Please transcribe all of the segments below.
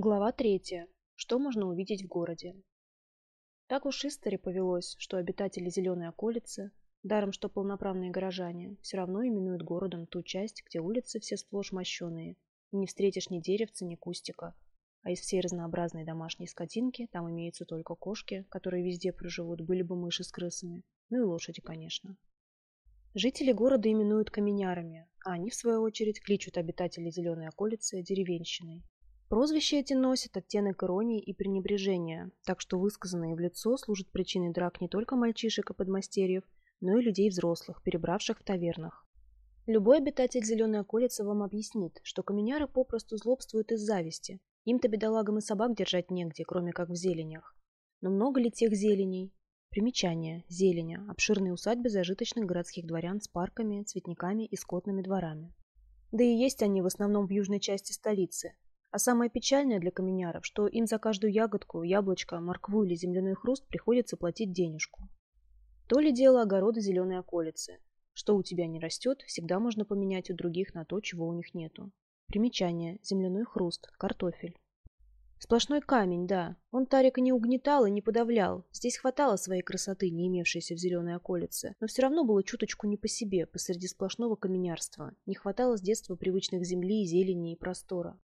Глава третья. Что можно увидеть в городе? Так уж истори повелось, что обитатели Зеленой околицы, даром что полноправные горожане, все равно именуют городом ту часть, где улицы все сплошь мощеные, и не встретишь ни деревца, ни кустика. А из всей разнообразной домашней скотинки там имеются только кошки, которые везде проживут, были бы мыши с крысами, ну и лошади, конечно. Жители города именуют каменярами, а они, в свою очередь, кличут обитателей Зеленой околицы деревенщиной. Прозвища эти носят оттенок иронии и пренебрежения, так что высказанные в лицо служат причиной драк не только мальчишек и подмастерьев, но и людей взрослых, перебравших в тавернах. Любой обитатель Зеленой околицы вам объяснит, что каменяры попросту злобствуют из зависти. Им-то бедолагам и собак держать негде, кроме как в зеленях. Но много ли тех зеленей? Примечание. Зеленя. Обширные усадьбы зажиточных городских дворян с парками, цветниками и скотными дворами. Да и есть они в основном в южной части столицы, а самое печальное для каменяров, что им за каждую ягодку, яблочко, моркву или земляной хруст приходится платить денежку. То ли дело огороды зеленой околицы. Что у тебя не растет, всегда можно поменять у других на то, чего у них нету. Примечание. Земляной хруст. Картофель. Сплошной камень, да. Он Тарика не угнетал и не подавлял. Здесь хватало своей красоты, не имевшейся в зеленой околице. Но все равно было чуточку не по себе, посреди сплошного каменярства. Не хватало с детства привычных земли, зелени и простора.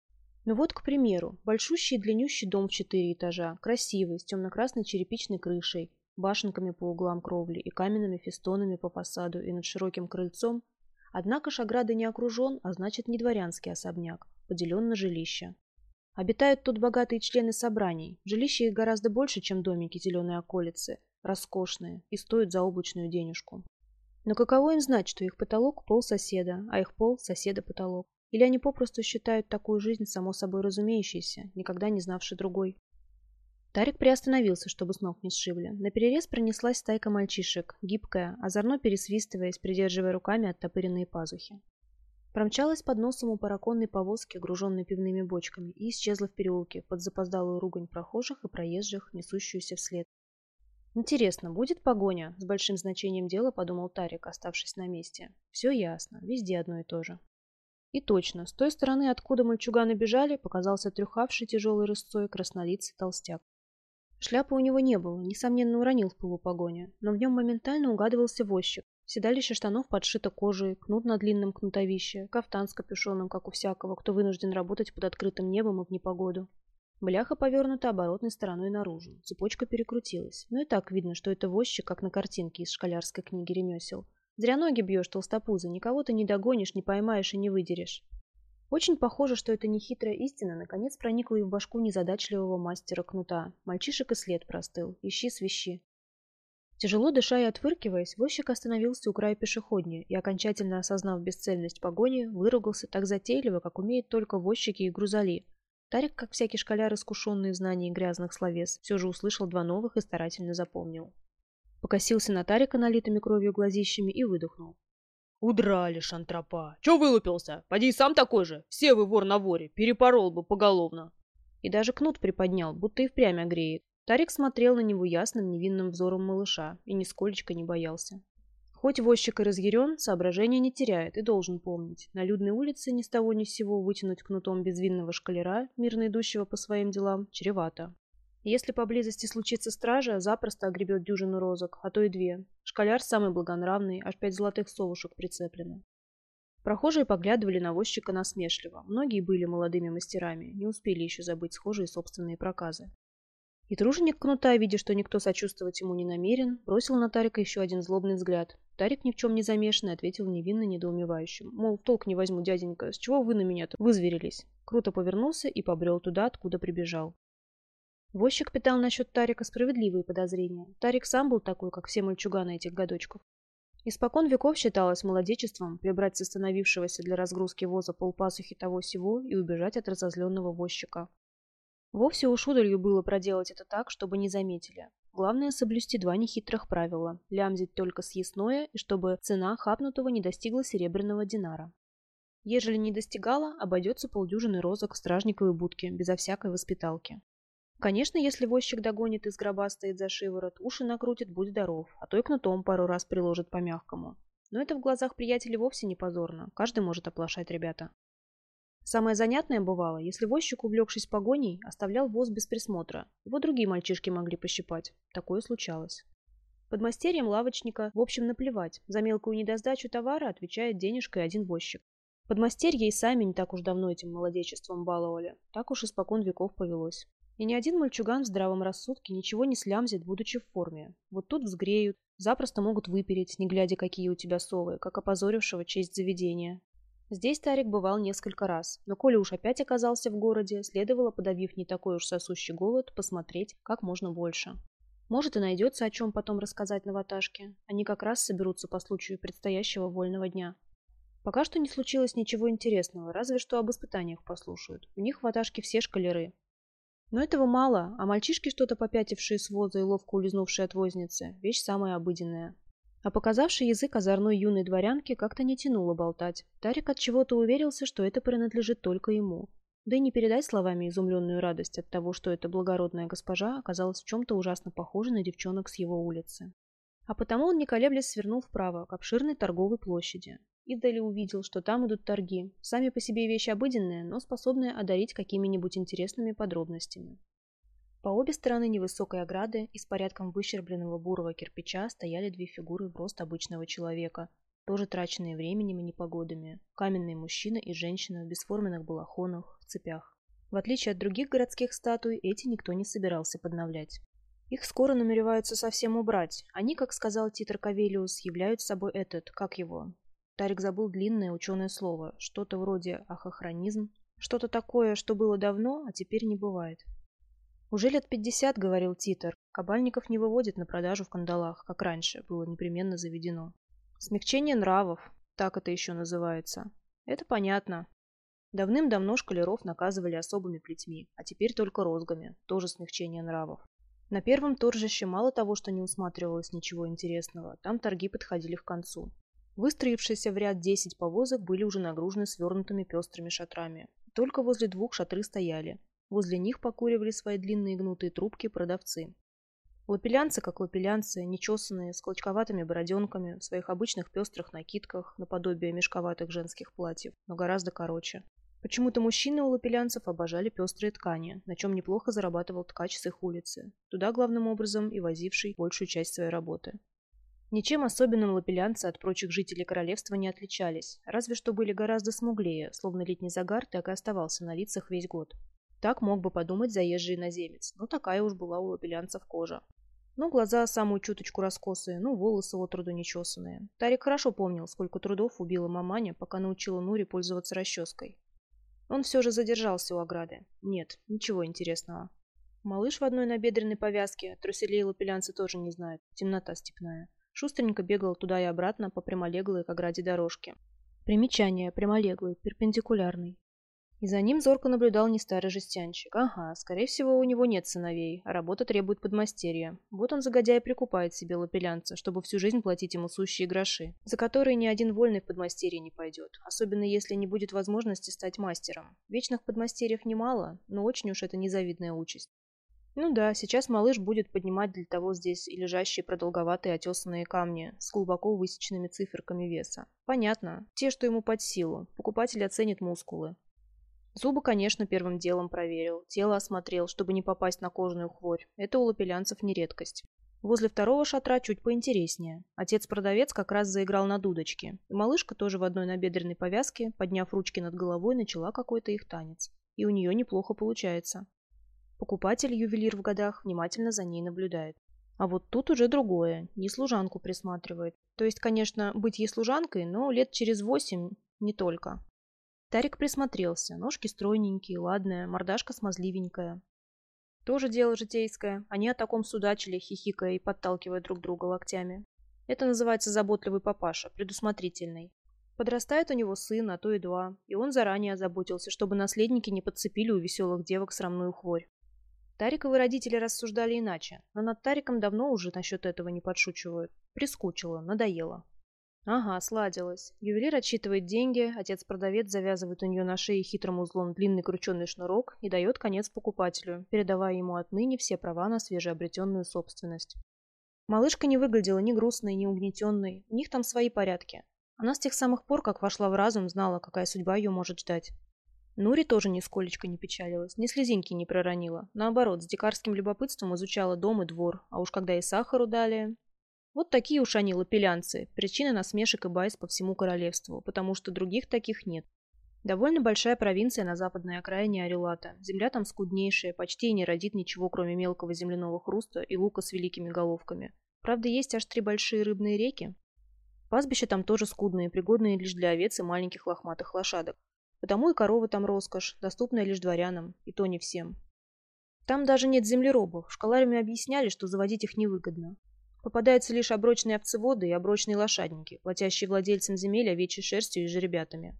Ну вот, к примеру, большущий и длиннющий дом в четыре этажа, красивый, с темно-красной черепичной крышей, башенками по углам кровли и каменными фестонами по фасаду и над широким крыльцом. Однако ж ограды не окружен, а значит не дворянский особняк, поделен на жилища. Обитают тут богатые члены собраний. Жилища их гораздо больше, чем домики зеленой околицы, роскошные и стоят за облачную денежку. Но каково им знать, что их потолок – пол соседа, а их пол – соседа потолок? Или они попросту считают такую жизнь само собой разумеющейся, никогда не знавшей другой. Тарик приостановился, чтобы с ног не сшибли. На перерез пронеслась стайка мальчишек, гибкая, озорно пересвистываясь, придерживая руками оттопыренные пазухи. Промчалась под носом у параконной повозки, груженной пивными бочками, и исчезла в переулке под запоздалую ругань прохожих и проезжих, несущуюся вслед. «Интересно, будет погоня?» – с большим значением дела подумал Тарик, оставшись на месте. «Все ясно, везде одно и то же». И точно, с той стороны, откуда мальчуганы бежали, показался трюхавший тяжелой рысцой краснолицый толстяк. Шляпы у него не было, несомненно, уронил в полупогоне, но в нем моментально угадывался возчик. Седалище штанов подшито кожей, кнут на длинном кнутовище, кафтан с капюшоном, как у всякого, кто вынужден работать под открытым небом и в непогоду. Бляха повернута оборотной стороной наружу, цепочка перекрутилась, но и так видно, что это возчик, как на картинке из школярской книги ремесел. Зря ноги бьешь, толстопуза, никого ты не догонишь, не поймаешь и не выдерешь. Очень похоже, что эта нехитрая истина наконец проникла и в башку незадачливого мастера кнута. Мальчишек и след простыл. Ищи свищи. Тяжело дыша и отвыркиваясь, возчик остановился у края пешеходни и, окончательно осознав бесцельность погони, выругался так затейливо, как умеют только возчики и грузоли. Тарик, как всякий школяр, искушенный в знании грязных словес, все же услышал два новых и старательно запомнил. Покосился на Тарика налитыми кровью глазищами и выдохнул. «Удрали, шантропа! Чё вылупился? Поди сам такой же! Все вы вор на воре! Перепорол бы поголовно!» И даже кнут приподнял, будто и впрямь огреет. Тарик смотрел на него ясным невинным взором малыша и нисколечко не боялся. Хоть возчик и разъярен, соображения не теряет и должен помнить. На людной улице ни с того ни с сего вытянуть кнутом безвинного шкалера, мирно идущего по своим делам, чревато. Если поблизости случится стража, запросто огребет дюжину розок, а то и две. Школяр самый благонравный, аж пять золотых совушек прицеплено. Прохожие поглядывали на возчика насмешливо. Многие были молодыми мастерами, не успели еще забыть схожие собственные проказы. И труженик кнута, видя, что никто сочувствовать ему не намерен, бросил на Тарика еще один злобный взгляд. Тарик ни в чем не замешанный ответил невинно недоумевающим. Мол, толк не возьму, дяденька, с чего вы на меня-то вызверились? Круто повернулся и побрел туда, откуда прибежал. Возчик питал насчет Тарика справедливые подозрения. Тарик сам был такой, как все мальчуганы этих годочков. Испокон веков считалось молодечеством прибрать с остановившегося для разгрузки воза полпасухи того сего и убежать от разозленного возчика. Вовсе уж удалью было проделать это так, чтобы не заметили. Главное соблюсти два нехитрых правила – лямзить только съестное и чтобы цена хапнутого не достигла серебряного динара. Ежели не достигала, обойдется полдюжины розок в стражниковой будке, безо всякой воспиталки. Конечно, если возчик догонит и с гроба стоит за шиворот, уши накрутит, будь здоров, а то и кнутом пару раз приложит по-мягкому. Но это в глазах приятелей вовсе не позорно, каждый может оплошать ребята. Самое занятное бывало, если возчик, увлекшись погоней, оставлял воз без присмотра. Его другие мальчишки могли пощипать. Такое случалось. Подмастерьям лавочника, в общем, наплевать. За мелкую недосдачу товара отвечает денежкой один возчик. Подмастерья и сами не так уж давно этим молодечеством баловали. Так уж испокон веков повелось. И ни один мальчуган в здравом рассудке ничего не слямзит, будучи в форме. Вот тут взгреют, запросто могут выпереть, не глядя, какие у тебя совы, как опозорившего честь заведения. Здесь Тарик бывал несколько раз, но коли уж опять оказался в городе, следовало, подавив не такой уж сосущий голод, посмотреть как можно больше. Может и найдется о чем потом рассказать на ваташке. Они как раз соберутся по случаю предстоящего вольного дня. Пока что не случилось ничего интересного, разве что об испытаниях послушают. У них в ваташке все шкалеры. Но этого мало, а мальчишки, что-то попятившие с воза и ловко улизнувшие от возницы, вещь самая обыденная. А показавший язык озорной юной дворянки как-то не тянуло болтать. Тарик от чего-то уверился, что это принадлежит только ему. Да и не передать словами изумленную радость от того, что эта благородная госпожа оказалась в чем-то ужасно похожа на девчонок с его улицы. А потому он, не колеблясь, свернул вправо, к обширной торговой площади. Издали увидел, что там идут торги. Сами по себе вещи обыденные, но способные одарить какими-нибудь интересными подробностями. По обе стороны невысокой ограды из порядком выщербленного бурого кирпича стояли две фигуры в рост обычного человека, тоже траченные временем и непогодами. Каменный мужчина и женщина в бесформенных балахонах, в цепях. В отличие от других городских статуй, эти никто не собирался подновлять. Их скоро намереваются совсем убрать. Они, как сказал Титр Кавелиус, являются собой этот, как его. Тарик забыл длинное ученое слово, что-то вроде ахохронизм, что-то такое, что было давно, а теперь не бывает. «Уже лет пятьдесят, — говорил Титер, — кабальников не выводят на продажу в кандалах, как раньше было непременно заведено. Смягчение нравов, так это еще называется. Это понятно. Давным-давно шкалеров наказывали особыми плетьми, а теперь только розгами, тоже смягчение нравов. На первом торжище мало того, что не усматривалось ничего интересного, там торги подходили к концу. Выстроившиеся в ряд десять повозок были уже нагружены свернутыми пестрыми шатрами. Только возле двух шатры стояли, Возле них покуривали свои длинные гнутые трубки продавцы. Лапелянцы, как лапелянцы, нечесанные, с клочковатыми бороденками, в своих обычных пестрых накидках, наподобие мешковатых женских платьев, но гораздо короче. Почему-то мужчины у лапелянцев обожали пестрые ткани, на чем неплохо зарабатывал ткач с их улицы, туда главным образом и возивший большую часть своей работы. Ничем особенным лапелянцы от прочих жителей королевства не отличались, разве что были гораздо смуглее, словно летний загар так и оставался на лицах весь год. Так мог бы подумать заезжий иноземец, но такая уж была у лапелянцев кожа. Ну, глаза самую чуточку раскосые, ну, волосы от труду нечесанные. Тарик хорошо помнил, сколько трудов убила маманя, пока научила Нури пользоваться расческой. Он все же задержался у ограды. Нет, ничего интересного. Малыш в одной набедренной повязке, труселей лапелянцы тоже не знают, темнота степная. Шустренько бегал туда и обратно по прямолеглой к ограде дорожке. Примечание, прямолеглый, перпендикулярный. И за ним зорко наблюдал не старый жестянщик. Ага, скорее всего, у него нет сыновей, а работа требует подмастерья. Вот он загодя и прикупает себе лапелянца, чтобы всю жизнь платить ему сущие гроши, за которые ни один вольный в подмастерье не пойдет, особенно если не будет возможности стать мастером. Вечных подмастерьев немало, но очень уж это незавидная участь. Ну да, сейчас малыш будет поднимать для того здесь и лежащие продолговатые отесанные камни с глубоко высеченными циферками веса. Понятно, те, что ему под силу. Покупатель оценит мускулы. Зубы, конечно, первым делом проверил, тело осмотрел, чтобы не попасть на кожаную хворь. Это у лапелянцев не редкость. Возле второго шатра чуть поинтереснее. Отец-продавец как раз заиграл на дудочке. И малышка тоже в одной набедренной повязке, подняв ручки над головой, начала какой-то их танец. И у нее неплохо получается. Покупатель-ювелир в годах внимательно за ней наблюдает. А вот тут уже другое, не служанку присматривает. То есть, конечно, быть ей служанкой, но лет через восемь не только. Тарик присмотрелся. Ножки стройненькие, ладная, мордашка смазливенькая. Тоже дело житейское. Они о таком судачили, хихикая и подталкивая друг друга локтями. Это называется заботливый папаша, предусмотрительный. Подрастает у него сын, а то и два, и он заранее озаботился, чтобы наследники не подцепили у веселых девок срамную хворь. Тариковы родители рассуждали иначе, но над Тариком давно уже насчет этого не подшучивают. Прискучило, надоело. Ага, сладилось. Ювелир отсчитывает деньги, отец-продавец завязывает у нее на шее хитрым узлом длинный крученный шнурок и дает конец покупателю, передавая ему отныне все права на свежеобретенную собственность. Малышка не выглядела ни грустной, ни угнетенной, у них там свои порядки. Она с тех самых пор, как вошла в разум, знала, какая судьба ее может ждать. Нури тоже нисколечко не печалилась, ни слезинки не проронила. Наоборот, с дикарским любопытством изучала дом и двор, а уж когда и сахару дали... Вот такие уж они лапелянцы, причина насмешек и байс по всему королевству, потому что других таких нет. Довольно большая провинция на западной окраине Арелата. Земля там скуднейшая, почти и не родит ничего, кроме мелкого земляного хруста и лука с великими головками. Правда, есть аж три большие рыбные реки. Пастбища там тоже скудные, пригодные лишь для овец и маленьких лохматых лошадок. Потому и коровы там роскошь, доступная лишь дворянам, и то не всем. Там даже нет землеробов, школарями объясняли, что заводить их невыгодно. Попадаются лишь оброчные овцеводы и оброчные лошадники, платящие владельцам земель овечьей шерстью и жеребятами.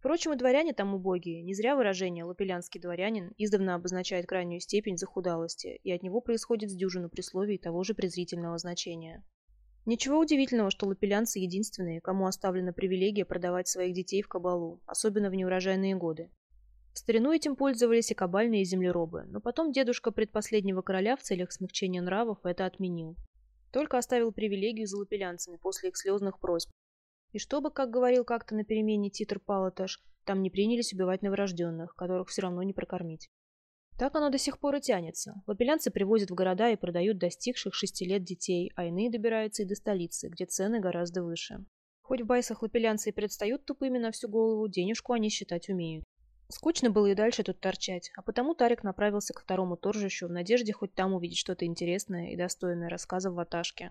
Впрочем, и дворяне там убогие. Не зря выражение «лапелянский дворянин» издавна обозначает крайнюю степень захудалости, и от него происходит с дюжину присловий того же презрительного значения. Ничего удивительного, что лапелянцы единственные, кому оставлена привилегия продавать своих детей в кабалу, особенно в неурожайные годы. В старину этим пользовались и кабальные землеробы, но потом дедушка предпоследнего короля в целях смягчения нравов это отменил. Только оставил привилегию за лапелянцами после их слезных просьб. И чтобы, как говорил как-то на перемене Титр Палаташ, там не принялись убивать новорожденных, которых все равно не прокормить. Так оно до сих пор и тянется. Лапелянцы привозят в города и продают достигших шести лет детей, а иные добираются и до столицы, где цены гораздо выше. Хоть в байсах лапелянцы и предстают тупыми на всю голову, денежку они считать умеют. Скучно было и дальше тут торчать, а потому Тарик направился к второму торжищу в надежде хоть там увидеть что-то интересное и достойное рассказа в ваташке.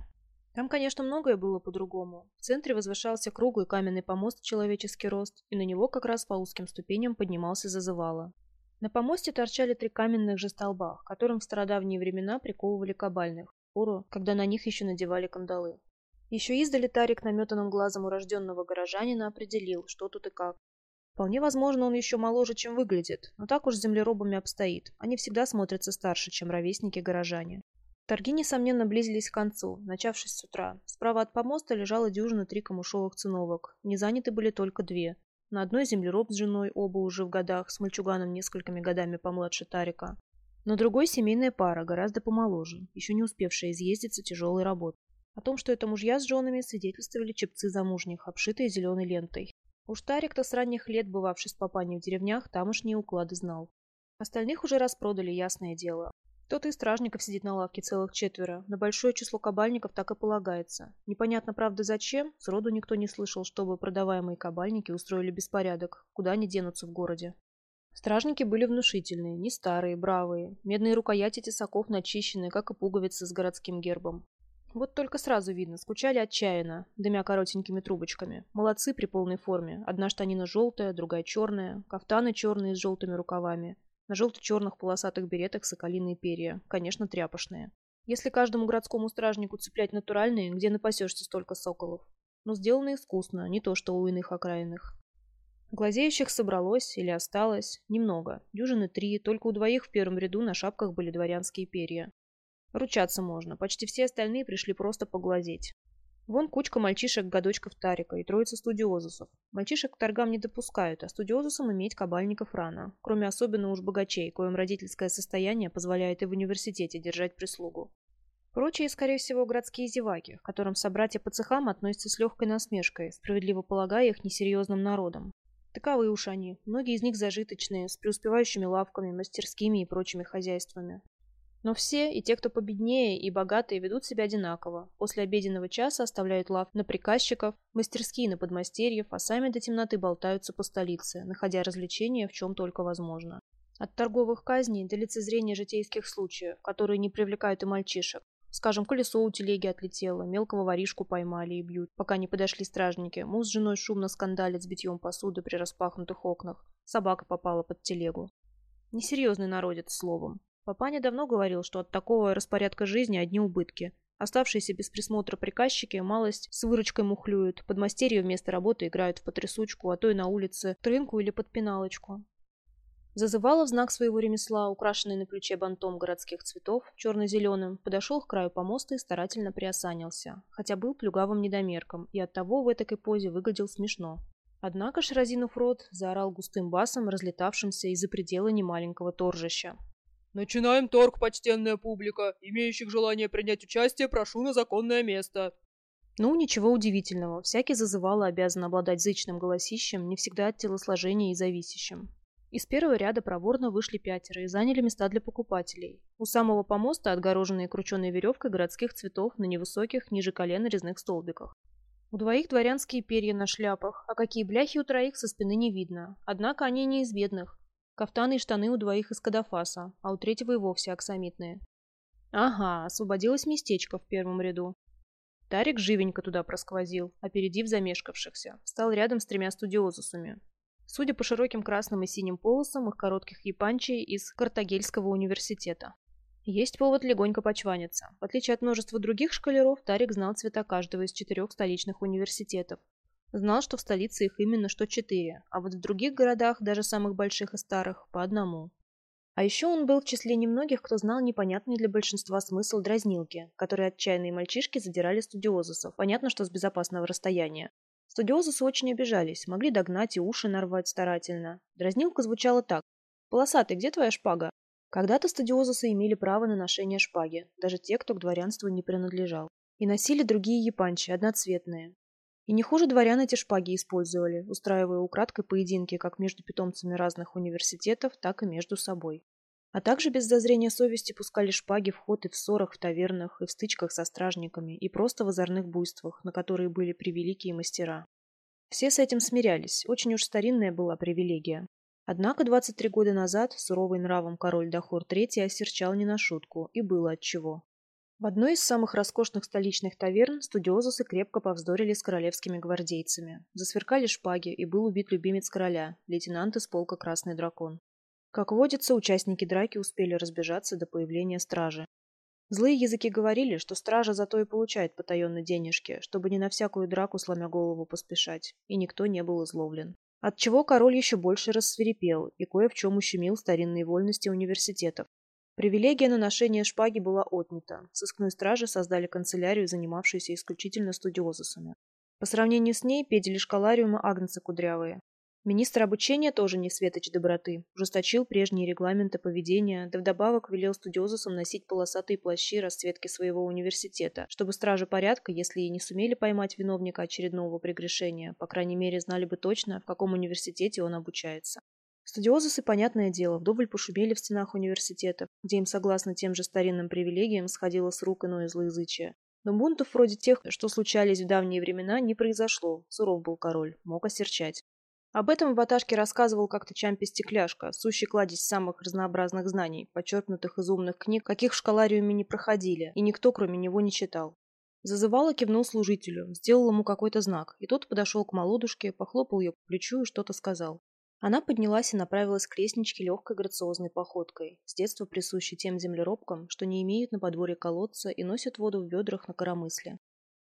Там, конечно, многое было по-другому. В центре возвышался круглый каменный помост человеческий рост, и на него как раз по узким ступеням поднимался зазывало. На помосте торчали три каменных же столба, которым в стародавние времена приковывали кабальных, пору, когда на них еще надевали кандалы. Еще издали Тарик наметанным глазом урожденного горожанина определил, что тут и как. Вполне возможно, он еще моложе, чем выглядит, но так уж с землеробами обстоит. Они всегда смотрятся старше, чем ровесники-горожане. Торги, несомненно, близились к концу, начавшись с утра. Справа от помоста лежало дюжина три камушовых циновок. Не заняты были только две. На одной землероб с женой, оба уже в годах, с мальчуганом несколькими годами помладше Тарика. На другой семейная пара, гораздо помоложе, еще не успевшая изъездиться тяжелой работы. О том, что это мужья с женами, свидетельствовали чепцы замужних, обшитые зеленой лентой. Уж Тарик-то с ранних лет, бывавший с папаней в деревнях, тамошние уклады знал. Остальных уже распродали, ясное дело. Кто-то из стражников сидит на лавке целых четверо. На большое число кабальников так и полагается. Непонятно, правда, зачем. Сроду никто не слышал, чтобы продаваемые кабальники устроили беспорядок. Куда они денутся в городе. Стражники были внушительные, не старые, бравые. Медные рукояти тесаков начищены, как и пуговицы с городским гербом. Вот только сразу видно, скучали отчаянно, дымя коротенькими трубочками. Молодцы при полной форме. Одна штанина желтая, другая черная, кафтаны черные с желтыми рукавами. На желто-черных полосатых беретах соколиные перья, конечно, тряпошные. Если каждому городскому стражнику цеплять натуральные, где напасешься столько соколов? Но сделано искусно, не то что у иных окраинных. Глазеющих собралось или осталось немного, дюжины три, только у двоих в первом ряду на шапках были дворянские перья. Ручаться можно, почти все остальные пришли просто поглазеть. Вон кучка мальчишек-годочков Тарика и троица студиозусов. Мальчишек к торгам не допускают, а студиозусам иметь кабальников рано, кроме особенно уж богачей, коим родительское состояние позволяет и в университете держать прислугу. Прочие, скорее всего, городские зеваки, к которым собратья по цехам относятся с легкой насмешкой, справедливо полагая их несерьезным народом. Таковы уж они, многие из них зажиточные, с преуспевающими лавками, мастерскими и прочими хозяйствами. Но все, и те, кто победнее, и богатые, ведут себя одинаково. После обеденного часа оставляют лав на приказчиков, мастерские на подмастерьев, а сами до темноты болтаются по столице, находя развлечения в чем только возможно. От торговых казней до лицезрения житейских случаев, которые не привлекают и мальчишек. Скажем, колесо у телеги отлетело, мелкого воришку поймали и бьют, пока не подошли стражники. Муж с женой шумно скандалит с битьем посуды при распахнутых окнах. Собака попала под телегу. Несерьезный народец, словом. Папаня давно говорил, что от такого распорядка жизни одни убытки. Оставшиеся без присмотра приказчики малость с выручкой мухлюют, подмастерья вместо работы играют в потрясучку, а то и на улице трынку или подпиналочку. Зазывала в знак своего ремесла, украшенный на плече бантом городских цветов, черно-зеленым, подошел к краю помоста и старательно приосанился, хотя был плюгавым недомерком, и оттого в этой позе выглядел смешно. Однако ж, разинув рот, заорал густым басом, разлетавшимся из-за предела немаленького торжища. «Начинаем торг, почтенная публика. Имеющих желание принять участие, прошу на законное место». Ну, ничего удивительного. Всякий зазывало обязан обладать зычным голосищем, не всегда от телосложения и зависящим. Из первого ряда проворно вышли пятеро и заняли места для покупателей. У самого помоста, отгороженные крученой веревкой городских цветов на невысоких, ниже колена резных столбиках. У двоих дворянские перья на шляпах, а какие бляхи у троих со спины не видно. Однако они не из бедных. Кафтаны и штаны у двоих из кадафаса, а у третьего и вовсе аксамитные. Ага, освободилось местечко в первом ряду. Тарик живенько туда просквозил, опередив замешкавшихся. Встал рядом с тремя студиозусами. Судя по широким красным и синим полосам их коротких япанчей из Картагельского университета. Есть повод легонько почваниться. В отличие от множества других шкалеров, Тарик знал цвета каждого из четырех столичных университетов. Знал, что в столице их именно что четыре, а вот в других городах, даже самых больших и старых, по одному. А еще он был в числе немногих, кто знал непонятный для большинства смысл дразнилки, которые отчаянные мальчишки задирали студиозусов, понятно, что с безопасного расстояния. Студиозусы очень обижались, могли догнать и уши нарвать старательно. Дразнилка звучала так. «Полосатый, где твоя шпага?» Когда-то студиозусы имели право на ношение шпаги, даже те, кто к дворянству не принадлежал. И носили другие япанчи, одноцветные. И не хуже дворян эти шпаги использовали, устраивая украдкой поединки как между питомцами разных университетов, так и между собой. А также без зазрения совести пускали шпаги в ход и в ссорах в тавернах, и в стычках со стражниками, и просто в озорных буйствах, на которые были превеликие мастера. Все с этим смирялись, очень уж старинная была привилегия. Однако 23 года назад суровый нравом король Дахор III осерчал не на шутку, и было отчего. В одной из самых роскошных столичных таверн студиозусы крепко повздорили с королевскими гвардейцами. Засверкали шпаги, и был убит любимец короля, лейтенант из полка «Красный дракон». Как водится, участники драки успели разбежаться до появления стражи. Злые языки говорили, что стража зато и получает потаенно денежки, чтобы не на всякую драку сломя голову поспешать, и никто не был изловлен. Отчего король еще больше рассверепел и кое в чем ущемил старинные вольности университетов. Привилегия на ношение шпаги была отнята. Сыскной стражи создали канцелярию, занимавшуюся исключительно студиозусами. По сравнению с ней педили школариума Агнца Кудрявые. Министр обучения тоже не светоч доброты, ужесточил прежние регламенты поведения, да вдобавок велел студиозусам носить полосатые плащи расцветки своего университета, чтобы стражи порядка, если и не сумели поймать виновника очередного прегрешения, по крайней мере знали бы точно, в каком университете он обучается. Студиозусы, понятное дело, вдоволь пошумели в стенах университетов, где им, согласно тем же старинным привилегиям, сходило с рук иное злоязычие. Но бунтов вроде тех, что случались в давние времена, не произошло. Суров был король, мог осерчать. Об этом в Баташке рассказывал как-то Чампи-стекляшка, сущий кладезь самых разнообразных знаний, почерпнутых из умных книг, каких в школариуме не проходили, и никто кроме него не читал. Зазывало кивнул служителю, сделал ему какой-то знак, и тот подошел к молодушке, похлопал ее по плечу и что-то сказал. Она поднялась и направилась к лестничке легкой грациозной походкой, с детства присущей тем землеробкам, что не имеют на подворье колодца и носят воду в ведрах на коромысле.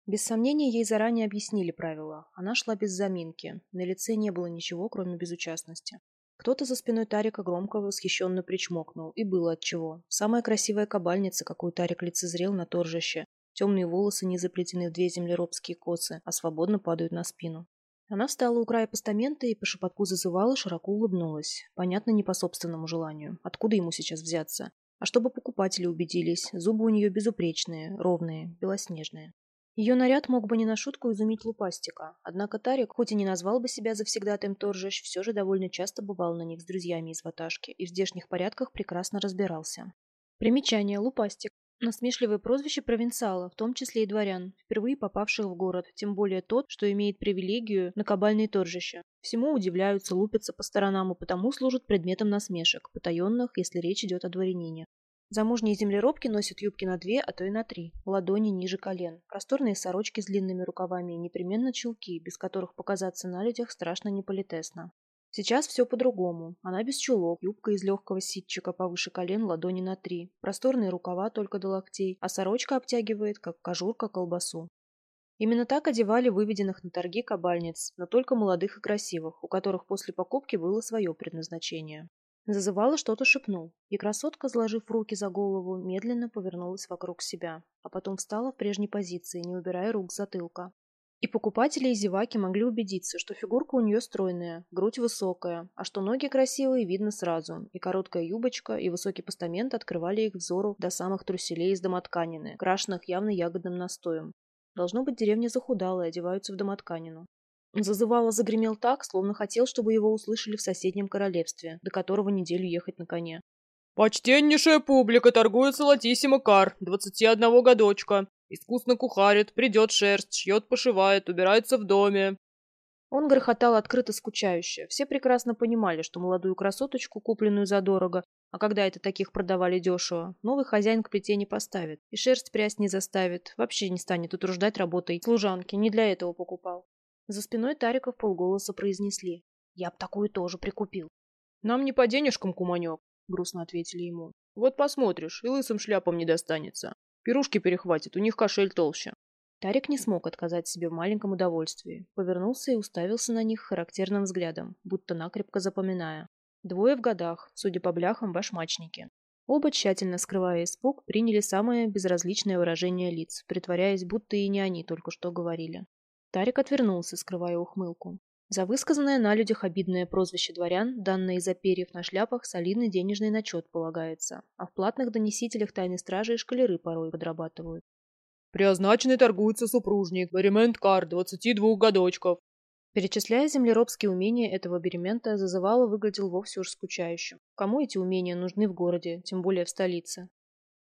Без сомнения, ей заранее объяснили правила. Она шла без заминки. На лице не было ничего, кроме безучастности. Кто-то за спиной Тарика громко восхищенно причмокнул, и было отчего. Самая красивая кабальница, какую Тарик лицезрел на торжище. Темные волосы не заплетены в две землеробские косы, а свободно падают на спину. Она встала у края постамента и по шепотку зазывала, широко улыбнулась. Понятно, не по собственному желанию. Откуда ему сейчас взяться? А чтобы покупатели убедились, зубы у нее безупречные, ровные, белоснежные. Ее наряд мог бы не на шутку изумить Лупастика, однако Тарик, хоть и не назвал бы себя завсегдатаем торжищ, все же довольно часто бывал на них с друзьями из ваташки и в здешних порядках прекрасно разбирался. Примечание. Лупастик. Насмешливое прозвище провинциала, в том числе и дворян, впервые попавших в город, тем более тот, что имеет привилегию на кабальные торжища. Всему удивляются, лупятся по сторонам и потому служат предметом насмешек, потаенных, если речь идет о дворянине. Замужние землеробки носят юбки на две, а то и на три, ладони ниже колен, просторные сорочки с длинными рукавами и непременно чулки, без которых показаться на людях страшно неполитесно. Сейчас все по-другому. Она без чулок, юбка из легкого ситчика повыше колен, ладони на три, просторные рукава только до локтей, а сорочка обтягивает, как кожурка колбасу. Именно так одевали выведенных на торги кабальниц, но только молодых и красивых, у которых после покупки было свое предназначение. Зазывало что-то шепнул, и красотка, сложив руки за голову, медленно повернулась вокруг себя, а потом встала в прежней позиции, не убирая рук с затылка. И покупатели и зеваки могли убедиться, что фигурка у нее стройная, грудь высокая, а что ноги красивые видно сразу, и короткая юбочка, и высокий постамент открывали их взору до самых труселей из домотканины, крашенных явно ягодным настоем. Должно быть, деревня захудала и одеваются в домотканину. Зазывало загремел так, словно хотел, чтобы его услышали в соседнем королевстве, до которого неделю ехать на коне. «Почтеннейшая публика торгует салатиссимо кар, двадцати одного годочка. Искусно кухарит, придет шерсть, шьет, пошивает, убирается в доме». Он грохотал открыто скучающе. Все прекрасно понимали, что молодую красоточку, купленную задорого, а когда это таких продавали дешево, новый хозяин к плите не поставит, и шерсть прясть не заставит, вообще не станет утруждать работой служанки, не для этого покупал. За спиной Тарика в полголоса произнесли. «Я б такую тоже прикупил». «Нам не по денежкам, куманек», — грустно ответили ему. «Вот посмотришь, и лысым шляпам не достанется. Пирушки перехватит, у них кошель толще». Тарик не смог отказать себе в маленьком удовольствии. Повернулся и уставился на них характерным взглядом, будто накрепко запоминая. Двое в годах, судя по бляхам, башмачники. Оба, тщательно скрывая испуг, приняли самое безразличное выражение лиц, притворяясь, будто и не они только что говорили. Тарик отвернулся, скрывая ухмылку. За высказанное на людях обидное прозвище дворян, данное из-за перьев на шляпах, солидный денежный начет полагается, а в платных донесителях тайной стражи и шкалеры порой подрабатывают. Приозначенный торгуется супружник, Беремент Кар, двадцати двух годочков. Перечисляя землеробские умения этого беремента, Зазывало выглядел вовсе уж скучающим. Кому эти умения нужны в городе, тем более в столице?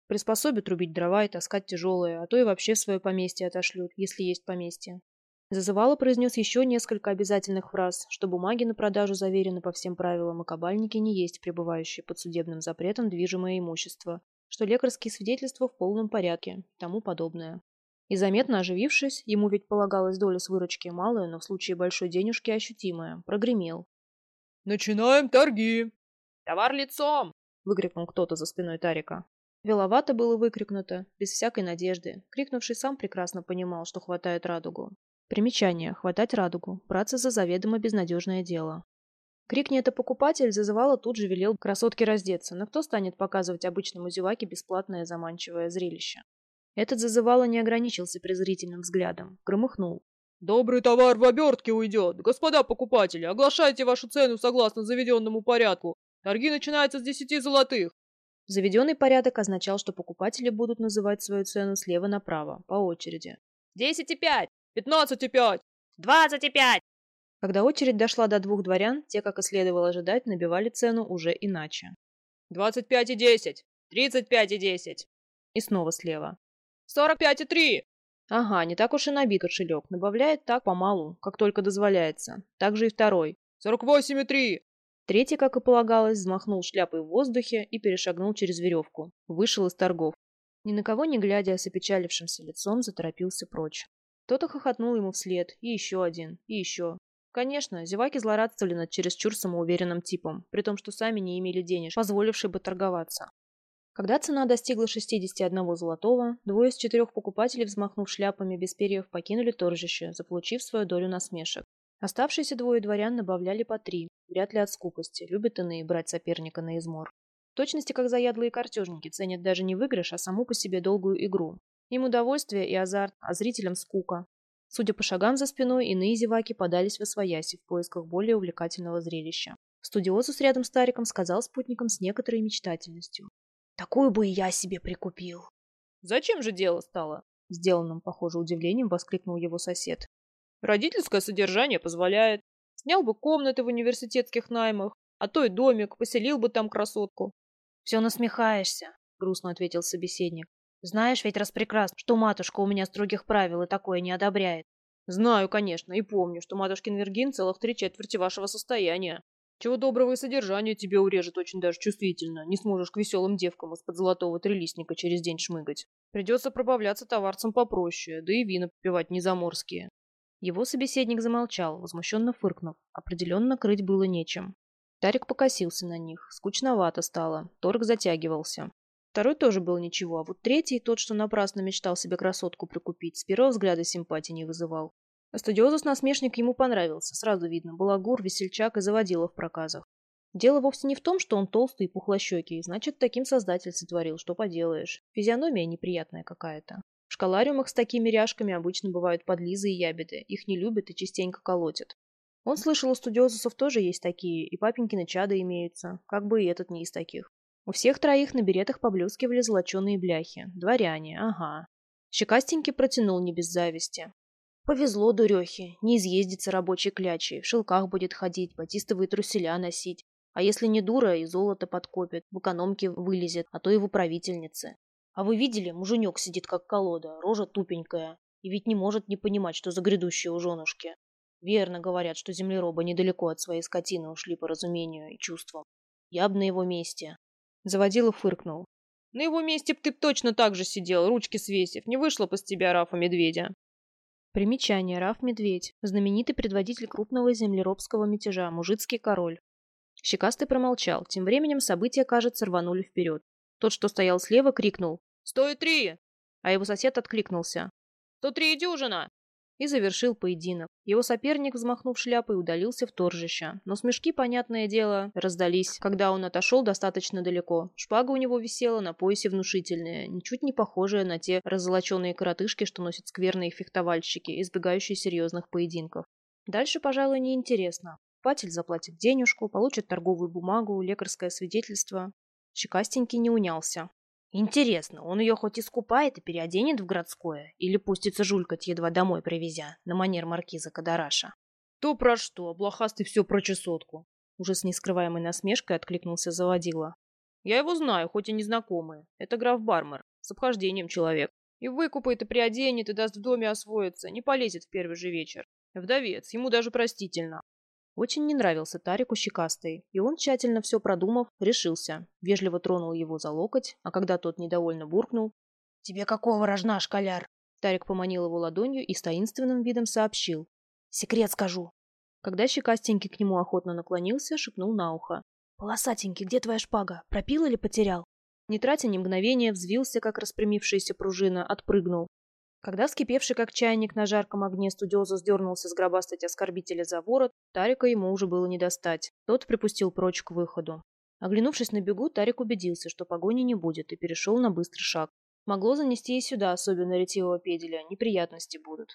Приспособят рубить дрова и таскать тяжелые, а то и вообще в свое поместье отошлют, если есть поместье. Зазывало произнес еще несколько обязательных фраз, что бумаги на продажу заверены по всем правилам, и кабальники не есть пребывающие под судебным запретом движимое имущество, что лекарские свидетельства в полном порядке тому подобное. И заметно оживившись, ему ведь полагалась доля с выручки малая, но в случае большой денежки ощутимая, прогремел. «Начинаем торги!» «Товар лицом!» — выкрикнул кто-то за спиной Тарика. Веловато было выкрикнуто, без всякой надежды. Крикнувший сам прекрасно понимал, что хватает радугу. Примечание. Хватать радугу. Браться за заведомо безнадежное дело. Крикни это покупатель, зазывало тут же велел красотке раздеться, но кто станет показывать обычному зеваке бесплатное заманчивое зрелище? Этот зазывало не ограничился презрительным взглядом, громыхнул. «Добрый товар в обертке уйдет! Господа покупатели, оглашайте вашу цену согласно заведенному порядку. Торги начинаются с десяти золотых!» Заведенный порядок означал, что покупатели будут называть свою цену слева направо, по очереди. «Десять и пять!» «Пятнадцать и пять!» «Двадцать и пять!» Когда очередь дошла до двух дворян, те, как и следовало ожидать, набивали цену уже иначе. «Двадцать пять и десять! Тридцать пять и десять!» И снова слева. «Сорок пять и три!» Ага, не так уж и набит кошелек. Набавляет так помалу, как только дозволяется. Так же и второй. «Сорок восемь и три!» Третий, как и полагалось, взмахнул шляпой в воздухе и перешагнул через веревку. Вышел из торгов. Ни на кого не глядя, с опечалившимся лицом заторопился прочь. Кто-то хохотнул ему вслед, и еще один, и еще. Конечно, зеваки злорадствовали над чересчур самоуверенным типом, при том, что сами не имели денег, позволивших бы торговаться. Когда цена достигла 61 золотого, двое из четырех покупателей, взмахнув шляпами без перьев, покинули торжище, заполучив свою долю насмешек. Оставшиеся двое дворян набавляли по три, вряд ли от скупости, любят иные брать соперника на измор. В точности, как заядлые картежники ценят даже не выигрыш, а саму по себе долгую игру, им удовольствие и азарт, а зрителям скука. Судя по шагам за спиной, иные зеваки подались в освояси в поисках более увлекательного зрелища. Студиозус рядом с Тариком сказал спутникам с некоторой мечтательностью. «Такую бы и я себе прикупил». «Зачем же дело стало?» Сделанным, похоже, удивлением воскликнул его сосед. «Родительское содержание позволяет. Снял бы комнаты в университетских наймах, а то и домик, поселил бы там красотку». «Все насмехаешься», — грустно ответил собеседник. Знаешь ведь распрекрасно, что матушка у меня строгих правил и такое не одобряет. Знаю, конечно, и помню, что матушкин Вергин целых три четверти вашего состояния. Чего доброго и содержание тебе урежет очень даже чувствительно. Не сможешь к веселым девкам из-под золотого трелистника через день шмыгать. Придется пробавляться товарцам попроще, да и вина попивать незаморские. Его собеседник замолчал, возмущенно фыркнув. Определенно крыть было нечем. Тарик покосился на них. Скучновато стало. Торг затягивался. Второй тоже был ничего, а вот третий, тот, что напрасно мечтал себе красотку прикупить, с первого взгляда симпатии не вызывал. А студиозус насмешник ему понравился, сразу видно, балагур, весельчак и заводила в проказах. Дело вовсе не в том, что он толстый и пухлощекий, значит, таким создатель сотворил, что поделаешь. Физиономия неприятная какая-то. В школариумах с такими ряжками обычно бывают подлизы и ябеды, их не любят и частенько колотят. Он слышал, у студиозусов тоже есть такие, и папенькины чада имеются, как бы и этот не из таких. У всех троих на беретах поблескивали золоченые бляхи. Дворяне, ага. Щекастенький протянул не без зависти. Повезло дурехе, не изъездится рабочей клячей, в шелках будет ходить, батистовые труселя носить. А если не дура, и золото подкопит, в экономке вылезет, а то и в управительнице. А вы видели, муженек сидит как колода, рожа тупенькая, и ведь не может не понимать, что за грядущее у женушки. Верно говорят, что землероба недалеко от своей скотины ушли по разумению и чувствам. Я б на его месте. Заводила фыркнул. На его месте б ты точно так же сидел, ручки свесив. Не вышло бы с тебя Рафа Медведя. Примечание. Раф Медведь. Знаменитый предводитель крупного землеробского мятежа. Мужицкий король. Щекастый промолчал. Тем временем события, кажется, рванули вперед. Тот, что стоял слева, крикнул «Стой три!» А его сосед откликнулся «Сто три дюжина!» И завершил поединок. Его соперник, взмахнув шляпой, удалился в торжище. Но смешки, понятное дело, раздались, когда он отошел достаточно далеко. Шпага у него висела на поясе внушительная, ничуть не похожая на те раззолоченные коротышки, что носят скверные фехтовальщики, избегающие серьезных поединков. Дальше, пожалуй, неинтересно. Патель заплатит денежку, получит торговую бумагу, лекарское свидетельство. Щекастенький не унялся. Интересно, он ее хоть искупает и переоденет в городское, или пустится жулькать, едва домой привезя, на манер маркиза Кадараша? То про что, блохастый все про чесотку. Уже с нескрываемой насмешкой откликнулся заводила. Я его знаю, хоть и незнакомый. Это граф Бармер, с обхождением человек. И выкупает, и приоденет, и даст в доме освоиться, не полезет в первый же вечер. Вдовец, ему даже простительно. Очень не нравился Тарику щекастый, и он, тщательно все продумав, решился. Вежливо тронул его за локоть, а когда тот недовольно буркнул «Тебе какого рожна, школяр?» Тарик поманил его ладонью и с таинственным видом сообщил. «Секрет скажу». Когда щекастенький к нему охотно наклонился, шепнул на ухо. «Полосатенький, где твоя шпага? Пропил или потерял?» Не тратя ни мгновения, взвился, как распрямившаяся пружина, отпрыгнул. Когда вскипевший как чайник на жарком огне студиоза сдернулся с гробастать оскорбителя за ворот, Тарика ему уже было не достать. Тот припустил прочь к выходу. Оглянувшись на бегу, Тарик убедился, что погони не будет, и перешел на быстрый шаг. Могло занести и сюда, особенно ретивого педеля, неприятности будут.